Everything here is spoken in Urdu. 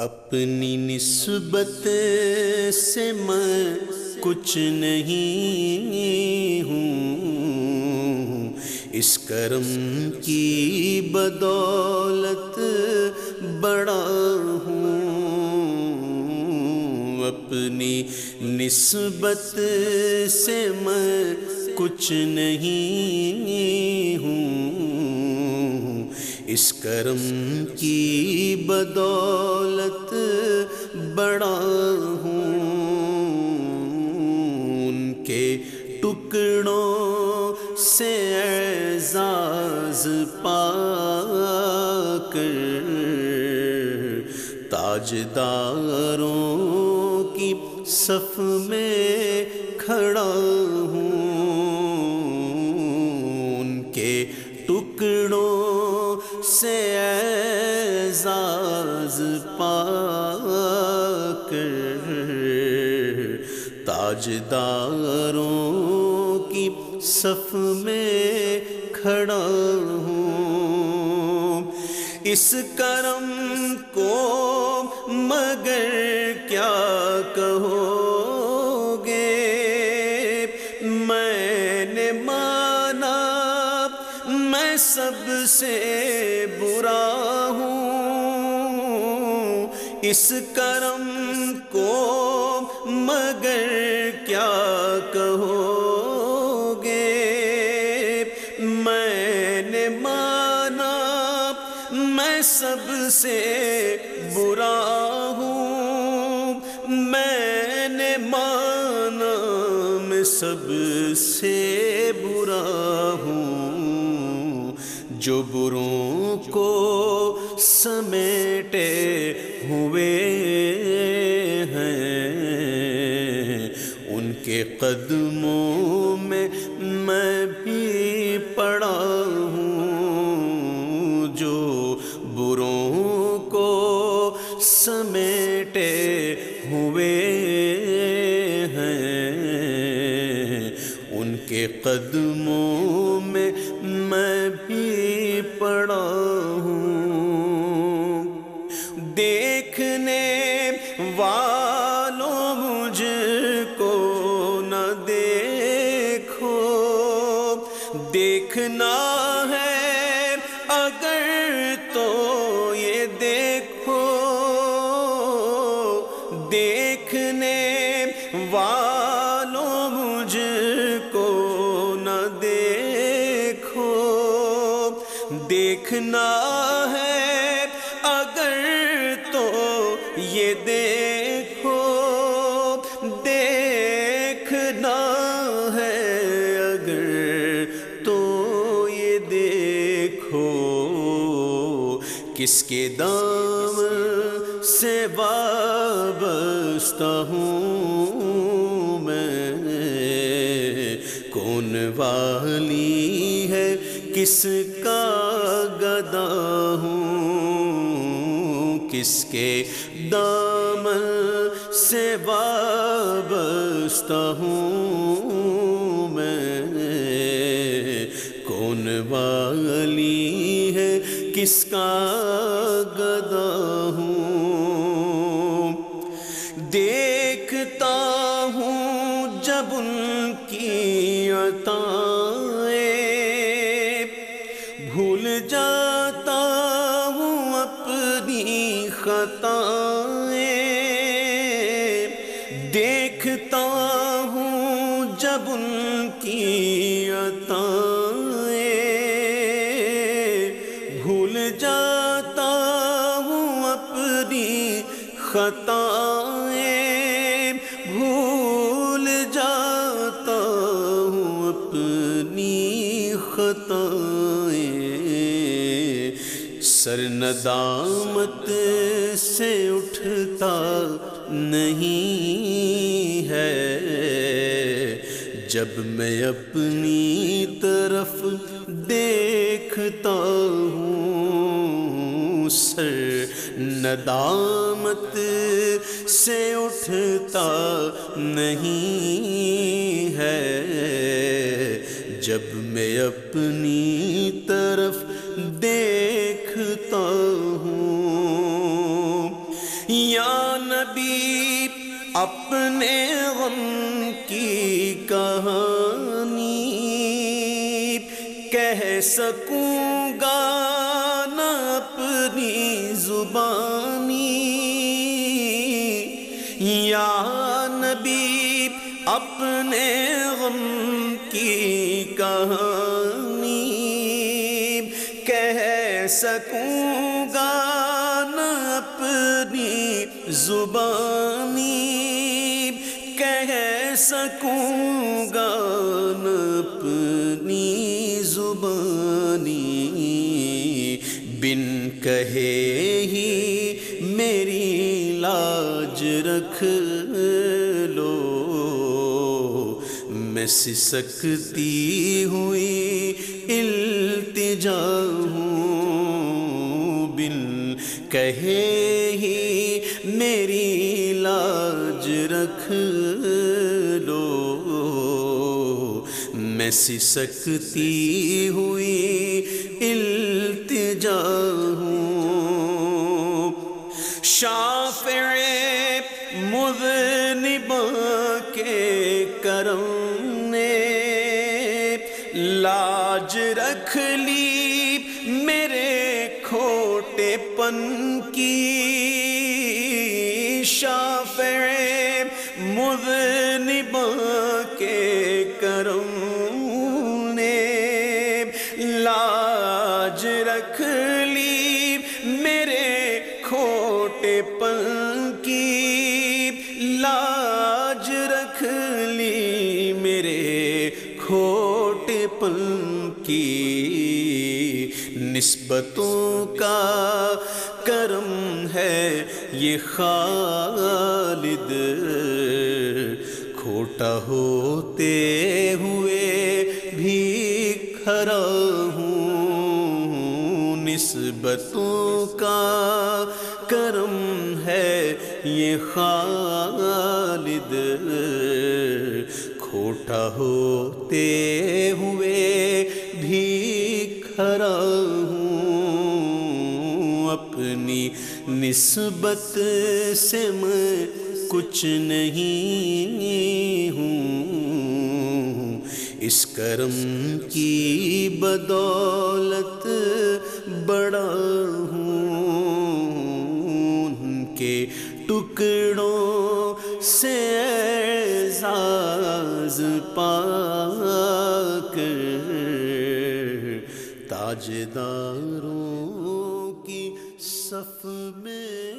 اپنی نسبت سے میں کچھ نہیں ہوں۔ اس کرم کی بدولت بڑا ہوں۔ اپنی نسبت سے میں کچھ نہیں ہوں۔ اس کرم کی بدولت بڑا ہوں، ان کے ٹکڑوں سے اعزاز پا کر تاجداروں کی صف میں کھڑا ہوں۔ سے اعزاز پا کر تاجداروں کی صف میں کھڑا ہوں۔ اس کرم کو مگر کیا کہو گے میں نے مانا، میں سب سے اس کرم کو مگر کیا کہو گے میں نے مانا میں سب سے برا ہوں۔ میں نے مانا میں سب سے برا ہوں۔ جو بروں کو سمیٹے ہوئے ہیں۔ ان کے قدموں میں میں بھی پڑا ہوں، جو بروں کو سمیٹے ہوئے ہیں۔ ان کے قدموں میں میں دیکھنے والوں مجھ کو نہ دیکھو۔ دیکھنا ہے اگر تو یہ دیکھو۔ دیکھنے والوں مجھ کو نہ دیکھو۔ دیکھنا یہ دیکھو، دیکھنا ہے اگر تو یہ دیکھو، کس کے دام سے وابستہ ہوں میں؟ کون والی ہے، کس کا ہوں کس کے دام سے وابستہ ہوں میں۔ کون والی ہے؟ کس کا گدا ہوں؟ دیکھتا ہوں جب ان کی عطائیں خطائیں دیکھتا ہوں جب ان کی عطائیں بھول جاتا ہوں اپنی خطائیں بھول جاتا ہوں اپنی خطائیں سر ندامت سے اٹھتا نہیں ہے۔ جب میں اپنی طرف دیکھتا ہوں، سر ندامت سے اٹھتا نہیں ہے۔ جب میں اپنی طرف نبی اپنے غم کی کہانی۔ کہہ سکوں گا نہ اپنی زبانی۔ یا نبی اپنے غم کی کہانی۔ کہہ سکوں گا نہ اپنی زبانی کہہ سکوں گا اپنی زبانی بن کہے ہی میری لاج رکھ لو میں سسکتی ہوئی التجا ہوں بن کہے ہی میری لاج رکھ لو۔ میں سسکتی ہوئی التجا ہوں۔ شافع مذنب کے کرم نے لاج رکھ لی میرے کھوٹے پن کی۔ شافع مذنب کے کرم نے لاج رکھ لی میرے کھوٹے پن کی لاج رکھ لی میرے کھوٹے پن کی نسبتوں کا کرم ہے یہ خالد کھوٹا ہوتے ہوئے بھی کھڑا ہوں۔ نسبتوں کا کرم ہے یہ خالد کھوٹا ہوتے ہوئے نسبت سے میں کچھ نہیں ہوں۔ اس کرم کی بدولت بڑا ہوں۔ ان کے ٹکڑوں سے اعزاز پا کر تاجداروں کی صف میں